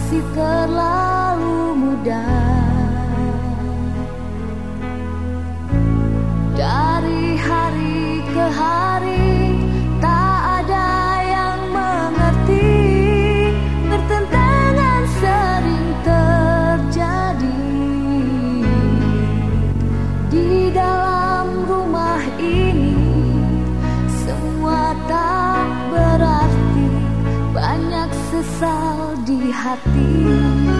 masih terlalu muda. Dari hari ke hari sesal di hati